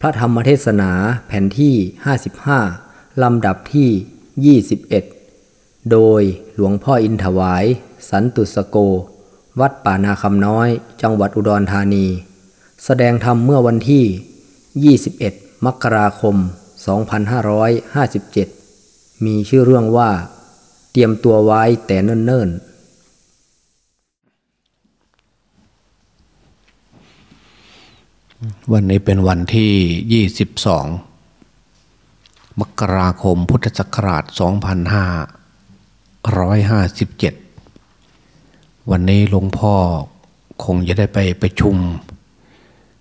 พระธรรมเทศนาแผ่นที่ 55 ลำดับที่ 21 โดยหลวงพ่ออินถวาย สันตุสโก วัดป่านาคำน้อย จังหวัดอุดรธานี แสดงธรรมเมื่อวันที่ 21 มกราคม 2557 มีชื่อเรื่องว่า เตรียมตัวไว้แต่เนิ่นๆ วันนี้เป็นวันที่ 22 มกราคมพุทธศักราช 2557 วันนี้หลวงพ่อคงจะได้ไปไประชุม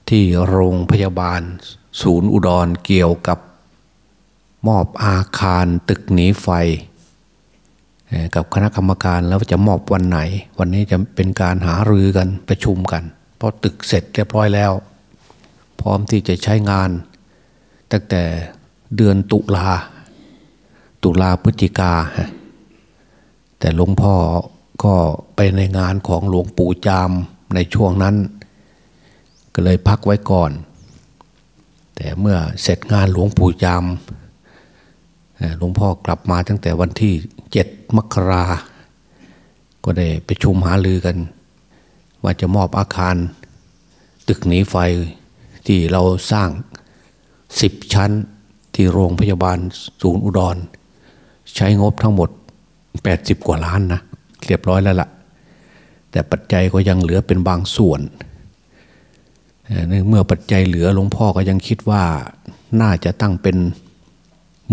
ที่โรงพยาบาล ศูนย์อุดรเกี่ยวกับมอบอาคารตึกหนีไฟ กับคณะกรรมการแล้วจะมอบวันไหน วันนี้จะเป็นการหารือกันประชุมกัน เพราะตึกเสร็จเรียบร้อยแล้ว ร้อมที่จะใช้งาน ตั้งแต่เดือนตุลา ตุลาพฤศจิกา แต่หลวงพ่อก็ไปในงานของหลวงปู่จามในช่วงนั้น ก็เลยพักไว้ก่อน แต่เมื่อเสร็จงานหลวงปู่จามหลวงพ่อกลับมาตั้งแต่วันที่เจ็ดมกรา ก็ได้ไปชุมหาลือกัน ว่าจะมอบอาคาร ตึกหนีไฟ ที่เราสร้างสิบชั้นที่โรงพยาบาลศูนย์อุดร ใช้งบทั้งหมด 80 กว่าล้านนะเรียบร้อยแล้วละ่ะ แต่ปัจจัยก็ยังเหลือเป็นบางส่วนเมื่อปัจจัยเหลือหลวงพ่อก็ยังคิดว่าน่าจะตั้งเป็น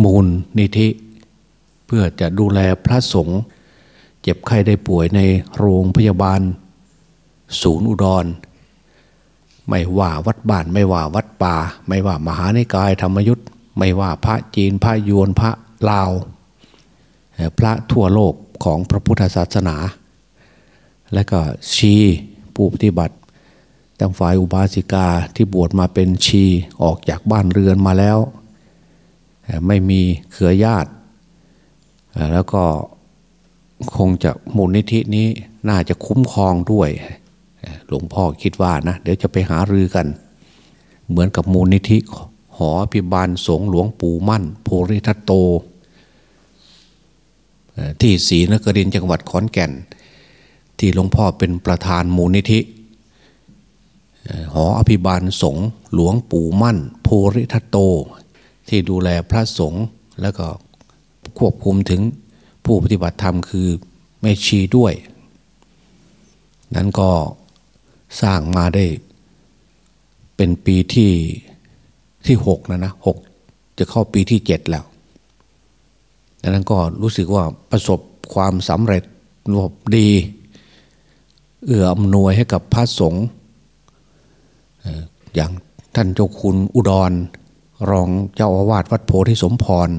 มูลนิธิ เพื่อจะดูแลพระสงฆ์เจ็บไข้ได้ป่วยในโรงพยาบาล ศูนย์อุดร ไม่ว่าวัดบ้านไม่ว่าวัดป่า ไม่ว่ามหานิกายธรรมยุทธ์ไม่ว่าพระจีนพระยวนพระลาว พระทั่วโลกของพระพุทธศาสนา และก็ชีผู้ปฏิบัติตั้งฝ่ายอุบาสิกาที่บวชมาเป็นชีออกจากบ้านเรือนมาแล้ว ไม่มีเขือญาติ แล้วก็คงจะมูลนิธินี้น่าจะคุ้มครองด้วย หลวงพ่อคิดว่านะเดี๋ยวจะไปหารือกัน เหมือนกับมูลนิธิหอพิบาลสงหลวงปู่มั่น โพริทัตโต ที่ศรีนครินจังหวัดขอนแก่น ที่หลวงพ่อเป็นประธานมูลนิธิหออภิบาลสงหลวงปู่มั่น โพริทัตโต ที่ดูแลพระสงฆ์แล้วก็ควบคุมถึงผู้ปฏิบัติธรรมคือแม่ชีด้วย นั้นก็ สร้างมาได้ เป็นปีที่ที่หกนะนะหกจะเข้าปีที่เจ็ดแล้วดังนั้นก็รู้สึกว่าประสบความสำเร็จรบดี เอื้ออำนวยให้กับพระสงฆ์อย่างท่านเจ้าคุณอุดร รองเจ้าอาวาสวัดโพธิสมพร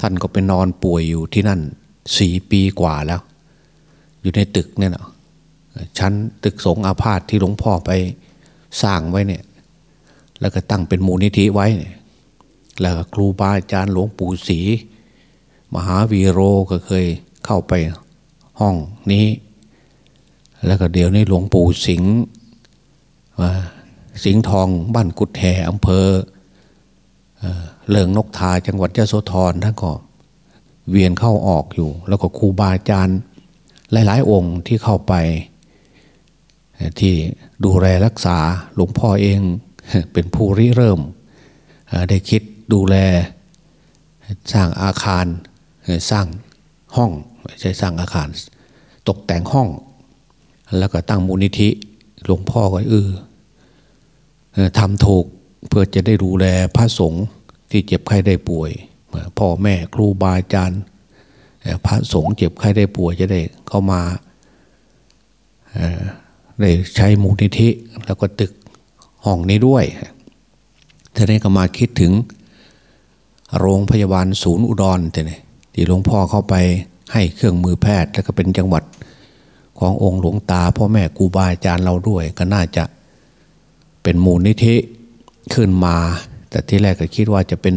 ท่านก็ไปนอนป่วยอยู่ที่นั่นสี่ปีกว่าแล้ว อยู่ในตึกเนี่ยนะ ชั้นตึกสงอาพาธที่หลวงพ่อไปสร้างไว้เนี่ย แล้วก็ตั้งเป็นมูลนิธิไว้เนี่ยแล้วครูบาอาจารย์หลวงปู่ศรีมหาวีโรก็เคยเข้าไปห้องนี้ แล้วก็เดี๋ยวนี้หลวงปู่สิงห์สิงห์ทองบ้านกุดแห่อำเภอเลิงนกทาจังหวัดยะโสธรท่านก็เวียนเข้าออกอยู่ แล้วก็ครูบาอาจารย์หลาย ๆ องค์ที่เข้าไป ที่ดูแลรักษาหลวงพ่อเองเป็นผู้ริเริ่ม ได้คิดดูแลสร้างอาคารสร้างห้องไม่ใช่สร้างอาคาร ตกแต่งห้อง แล้วก็ตั้งมูลนิธิหลวงพ่อก็เออทำถูกเพื่อจะได้ดูแลพระสงฆ์ที่เจ็บไข้ได้ป่วยพ่อแม่ครูบาอาจารย์พระสงฆ์เจ็บไข้ได้ป่วยจะได้เข้ามา ได้ใช้มูลนิธิแล้วก็ตึกห้องนี้ด้วยท่านี้ก็มาคิดถึง โรงพยาบาลศูนย์อุดรแต่เนี่ที่หลวงพ่อเข้าไปให้เครื่องมือแพทย์ แล้วก็เป็นจังหวัดขององค์หลวงตาพ่อแม่ครูบาอาจารย์เราด้วย ก็น่าจะเป็นมูลนิธิขึ้นมา แต่ที่แรกก็คิดว่าจะเป็น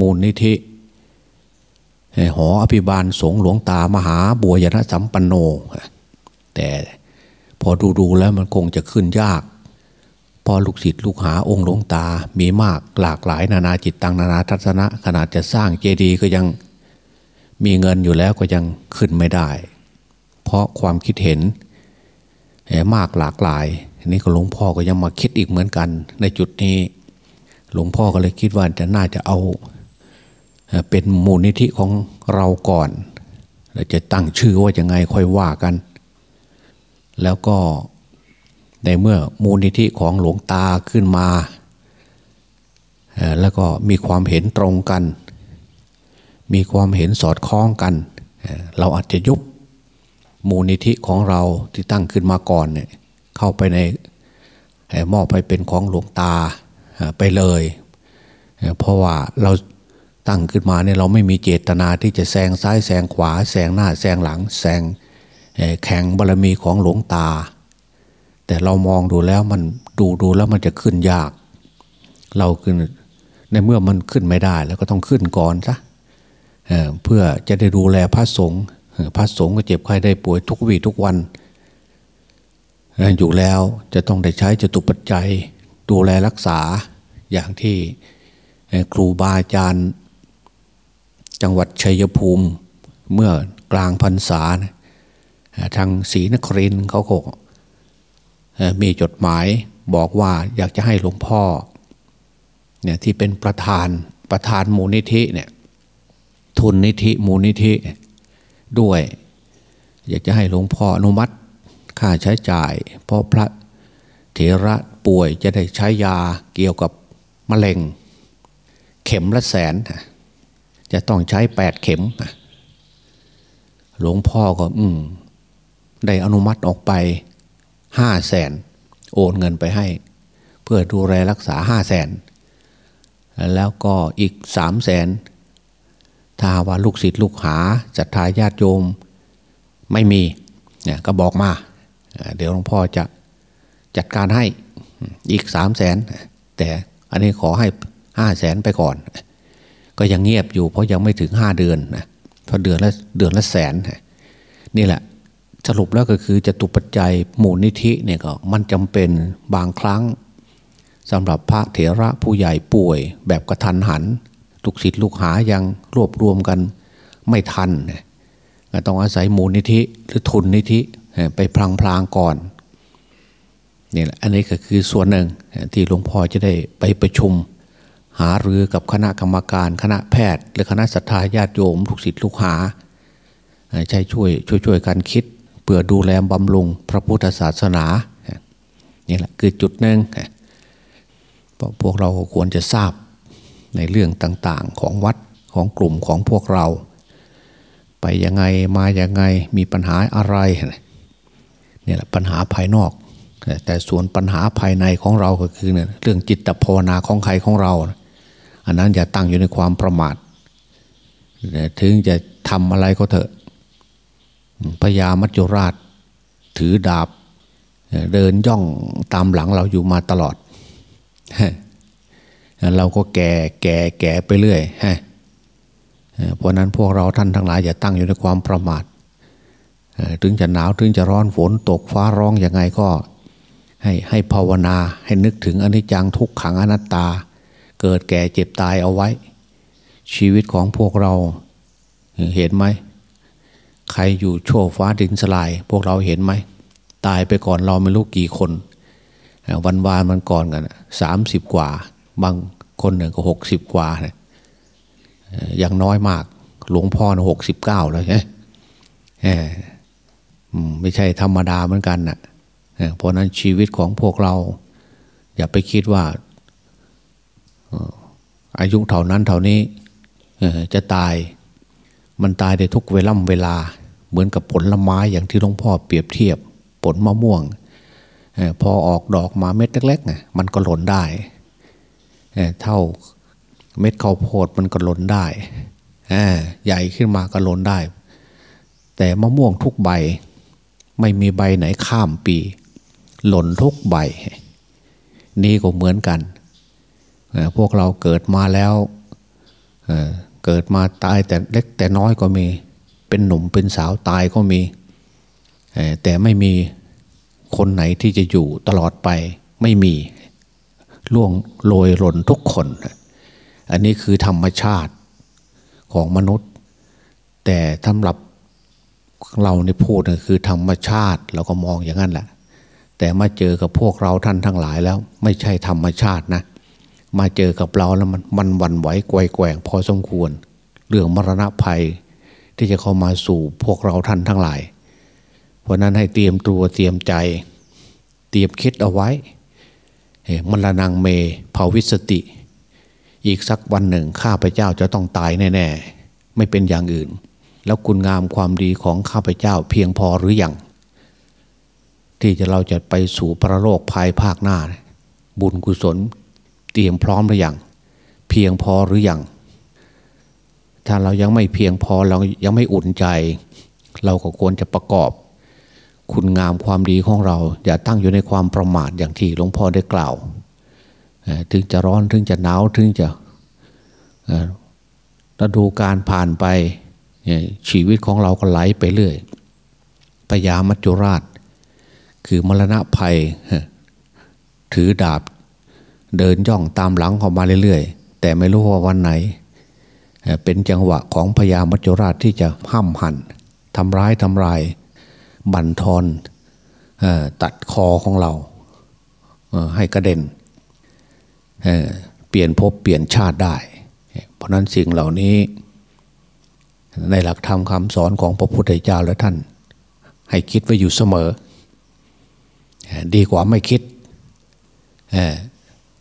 มูลนิธิหออภิบาลสงหลวงตามหาบัวยนสัมปันโน แต่ พอดูดูแล้วมันคงจะขึ้นยาก พอลูกศิษย์ลูกหาองค์หลวงตา มีมากหลากหลายนานาจิตตังนานาทัศนะ ขนาดจะสร้างเจดีย์ก็ยังมีเงินอยู่แล้วก็ยังขึ้นไม่ได้ เพราะความคิดเห็นมากหลากหลายนี่ก็หลวงพ่อก็ยังมาคิดอีกเหมือนกัน ในจุดนี้ หลวงพ่อก็เลยคิดว่าจะน่าจะเอา เป็นมูลนิธิของเราก่อนแล้วจะตั้งชื่อว่ายังไงค่อยว่ากัน แล้วก็ในเมื่อมูลนิธิของหลวงตาขึ้นมา แล้วก็มีความเห็นตรงกัน มีความเห็นสอดคล้องกัน เราอาจจะยุบมูลนิธิของเราที่ตั้งขึ้นมาก่อนเนี่ยเข้าไปในมอบไปเป็นของหลวงตาไปเลย เพราะว่าเราตั้งขึ้นมาเนี่ยเราไม่มีเจตนาที่จะแซงซ้ายแซงขวาแซงหน้าแซงหลังแซง แข่งบารรมีของหลวงตา แต่เรามองดูแล้วมันดูดูแล้วมันจะขึ้นยาก เราขึ้นในเมื่อมันขึ้นไม่ได้ แล้วก็ต้องขึ้นก่อนซะเเพื่อจะได้ดูแลพระสงฆ์พระสงฆ์ก็เจ็บไข้ได้ป่วยทุกวีทุกวัน อยู่แล้วจะต้องได้ใช้จตุปัจจัย ดูแลรักษาอย่างที่ครูบาอาจารย์ จังหวัดชัยภูมิเมื่อกลางพรรษา ทางศรีนครินเขาก็มีจดหมายบอกว่าอยากจะให้หลวงพ่อเนี่ยที่เป็นประธานประธานมูลนิธิเนี่ยทุนนิธิมูลนิธิด้วย อยากจะให้หลวงพ่ออนุมัติค่าใช้จ่าย เพราะพระเถระป่วยจะได้ใช้ยาเกี่ยวกับมะเร็ง เข็มละแสน จะต้องใช้แปดเข็มหลวงพ่อก็ อืม ได้อนุมัติออกไปห้าแสนโอนเงินไปให้ เพื่อดูแลรักษาห้าแสนแล้วก็อีกสามแสนถ้าว่าลูกศิษย์ลูกหาศรัทธาญาติโยมไม่มีเนี่ยก็บอกมา เดี๋ยวหลวงพ่อจะจัดการให้อีกสามแสนแต่อันนี้ขอให้ห้าแสนไปก่อน ก็ยังเงียบอยู่เพราะยังไม่ถึงห้าเดือนนะเพราะเดือนละเดือนละแสนนี่แหละ สรุปแล้วก็คือจะตุปัจจัยหมู่นิธิเนี่ยก็มันจำเป็นบางครั้งสำหรับพระเถระผู้ใหญ่ป่วย แบบกระทันหันลูกศิษย์ลูกหายังรวบรวมกันไม่ทันก็ต้องอาศัยหมูลนิธิหรือทุนนิธิไปพลางๆก่อนนี่แหละอันนี้ก็คือส่วนหนึ่งที่หลวงพ่อจะได้ไปประชุม หารือกับคณะกรรมการ คณะแพทย์ หรือคณะศรัทธาญาติโยมลูกศิษย์ลูกหาใช้ช่วยช่วยช่วยกันคิด เพื่อดูแลบำรุงพระพุทธศาสนานี่แหละคือจุดหนึ่งพวกเราควรจะทราบในเรื่องต่างๆของวัดของกลุ่มของพวกเรา ไปยังไงมาอย่างไงมีปัญหาอะไรนี่แหละปัญหาภายนอก แต่ส่วนปัญหาภายในของเราก็คือเนี่ยเรื่องจิตภาวนาของใครของเรา อันนั้นอย่าตั้งอยู่ในความประมาทถึงจะทำอะไรก็เถอะ พญามัจจุราชถือดาบ เดินย่องตามหลังเราอยู่มาตลอด เราก็แก่แก่แก่ไปเรื่อยเพราะนั้นพวกเราท่านทั้งหลายอย่าตั้งอยู่ในความประมาทถึงจะหนาวถึงจะร้อนฝนตกฟ้าร้องอยังไงก็ ให้ให้ภาวนาให้นึกถึงอนิจจังทุกขังอนัตตา เกิดแก่เจ็บตายเอาไว้ ชีวิตของพวกเราเห็นไหม ใครอยู่โชว์ฟ้าดินสลาย พวกเราเห็นไหม ตายไปก่อนเราไม่รู้กี่คน วันวานมันก่อนกันสามสิบกว่า บางคนหนึ่งก็หกสิบกว่าเนี่ยอย่างน้อยมากหลวงพ่อหกสิบเก้าแล้วใช่ไม่ใช่ธรรมดาเหมือนกันนะ่ะเพราะนั้นชีวิตของพวกเรา อย่าไปคิดว่าอายุเท่านั้นเท่านี้จะตาย มันตายได้ทุกเวล่ำเวลา เหมือนกับผลไม้อย่างที่หลวงพ่อเปรียบเทียบ ผลมะม่วงพอออกดอกมาเม็ดเล็กๆมันก็หล่นได้เท่าเม็ดข้าวโพดมันก็หล่นได้ใหญ่ขึ้นมาก็หล่นได้ แต่มะม่วงทุกใบ ไม่มีใบไหนข้ามปี หล่นทุกใบ นี่ก็เหมือนกัน พวกเราเกิดมาแล้ว เกิดมาตายแต่เล็กแต่น้อยก็มี เป็นหนุ่มเป็นสาวตายก็มี แต่ไม่มีคนไหนที่จะอยู่ตลอดไปไม่มีล่วงโรยหล่นทุกคน อันนี้คือธรรมชาติของมนุษย์ แต่สำหรับเราในพูดคือธรรมชาติเราก็มองอย่างนั้นแหละ แต่มาเจอกับพวกเราท่านทั้งหลายแล้ว ไม่ใช่ธรรมชาตินะ มาเจอกับเราแล้วมันมันวันไหวไกวแกว่งพอสมควร เรื่องมรณะภัยที่จะเข้ามาสู่พวกเราท่านทั้งหลาย เพราะนั้นให้เตรียมตัวเตรียมใจ เตรียมคิดเอาไว้มรณงเมภาวิสติ อีกสักวันหนึ่งข้าพเจ้าจะต้องตายแน่ๆ ไม่เป็นอย่างอื่น แล้วคุณงามความดีของข้าพเจ้าเพียงพอหรืออยังที่จะเราจะไปสู่พระโลกภายภาคหน้า บุญกุศล เตรียมพร้อมหรือยังเพียงพอหรือยังถ้าเรายังไม่เพียงพอเรายังไม่อุ่นใจ เราก็ควรจะประกอบ คุณงามความดีของเรา อย่าตั้งอยู่ในความประมาทอย่างที่หลวงพ่อได้กล่าว ถึงจะร้อนถึงจะหนาวถึงจะฤดูการผ่านไปชีวิตของเราก็ไหลไปเรื่อยพยามัจจุราช คือมรณะภัย ถือดาบ เดินย่องตามหลังเข้ามาเรื่อยๆ แต่ไม่รู้ว่าวันไหน เป็นจังหวะของพญามัจจุราชที่จะห้ามหันทำร้ายทำลาย บั่นทอนตัดคอของเราให้กระเด็นเเปลี่ยนภพเปลี่ยนชาติได้ เพราะนั้นสิ่งเหล่านี้ ในหลักธรรมคำสอนของพระพุทธเจ้าและท่าน ให้คิดไว้อยู่เสมอ ดีกว่าไม่คิด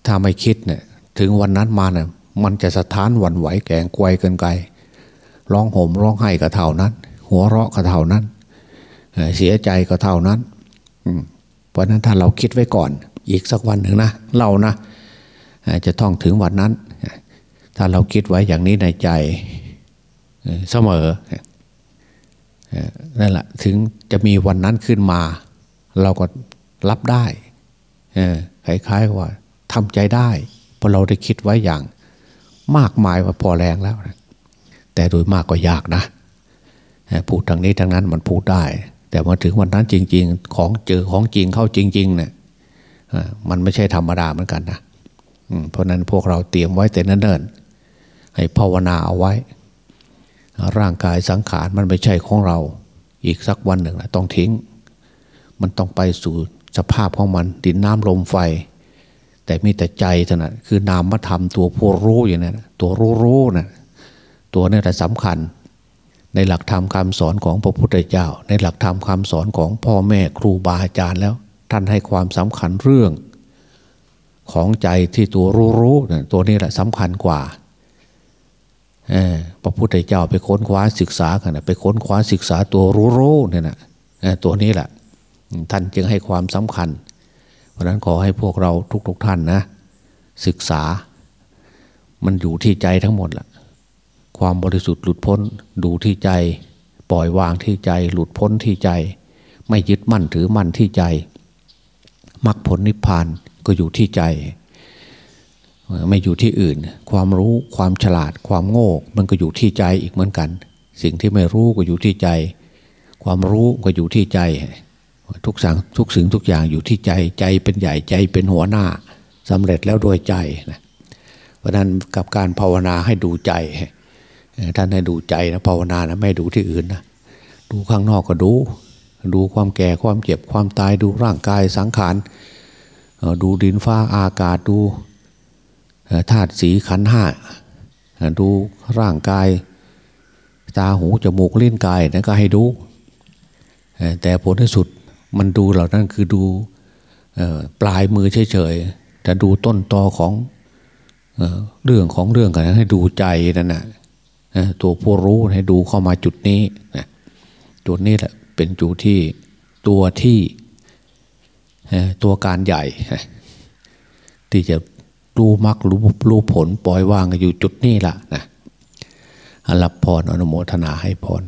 ถ้าไม่คิดเนี่ยถึงวันนั้นมาเนี่ยมันจะสะท้านหวั่นไหวแกงกวยเกินไกลร้องห่มร้องไห้ก็เท่านั้น หัวเราะก็เท่านั้นเสียใจก็เท่านั้นเพราะนั้นถ้าเราคิดไว้ก่อน อีกสักวันหนึ่งนะเรานะจะท่องถึงวันนั้น ถ้าเราคิดไว้อย่างนี้ในใจเสมอนั่นแหละถึงจะมีวันนั้นขึ้นมา เราก็รับได้คล้ายๆว่า ทำใจได้เพราะเราได้คิดไว้อย่างมากมายว่าพอแรงแล้วนะแต่โดยมากก็ยากนะพูดทางนี้ทางนั้นมันพูดได้ แต่มาถึงวันนั้นจริง ๆ ของเจอของจริงเข้าจริงๆเนี่ยมันไม่ใช่ธรรมดาเหมือนกันนะเพราะนั้นพวกเราเตรียมไว้แต่เนิ่นๆให้ภาวนาเอาไว้ ร่างกายสังขารมันไม่ใช่ของเรา อีกสักวันหนึ่งนะต้องทิ้ง มันต้องไปสู่สภาพของมันดินน้ำลมไฟ แต่มีแต่ใจเท่านั้นคือนามธรรมตัวผู้รู้อย่างนั้นตัวรู้รู้นะตัวนี้แหละสำคัญ ในหลักธรรมคำสอนของพระพุทธเจ้า ในหลักธรรมคำสอนของพ่อแม่ครูบาอาจารย์แล้ว ท่านให้ความสำคัญเรื่อง ของใจที่ตัวรู้รู้นะตัวนี้แหละสำคัญกว่าพระพุทธเจ้าไปค้นคว้าศึกษากันนะไปค้นคว้าศึกษาตัวรู้รู้เนี่ยนะตัวนี้แหละท่านจึงให้ความสำคัญ เพราะนั้นขอให้พวกเราทุกๆทท่านนะ ศึกษา มันอยู่ที่ใจทั้งหมดแหละความบริสุทธิ์หลุดพ้นดูที่ใจ ปล่อยวางที่ใจ หลุดพ้นที่ใจ ไม่ยึดมั่นถือมั่นที่ใจมรรคผลนิพพานก็อยู่ที่ใจ ไม่อยู่ที่อื่น ความรู้ความฉลาดความโง่มันก็อยู่ที่ใจอีกเหมือนกัน สิ่งที่ไม่รู้ก็อยู่ที่ใจ ความรู้ก็อยู่ที่ใจ ทุกสิ่งทุกสิ่งทุกอย่างอยู่ที่ใจใจเป็นใหญ่ใจเป็นหัวหน้าสำเร็จแล้วโดยใจนะเพราะนั้นกับการภาวนาให้ดูใจ ท่านให้ดูใจนะภาวนานะไม่ดูที่อื่นนะดูข้างนอกก็ดู ดูความแก่ความเจ็บความตายดูร่างกายสังขารดูดินฟ้าอากาศดูธาตุสีขันห้าดูร่างกาย ตาหูจมูกลิ้นกายนั่นก็ให้ดู แต่ผลที่สุด มันดูเหล่านั้นคือดูปลายมือเฉยๆแต่ดูต้นตอของเรื่องของเรื่องกันให้ดูใจนั่นนะตัวผู้รู้ให้ดูเข้ามาจุดนี้จุดนี้แหละเป็นจุดที่ตัวที่ตัวการใหญ่ ที่จะรู้มรรครู้รู้ผลปล่อยวางอยู่จุดนี้แหละนะรับพรอนุโมทนาให้พร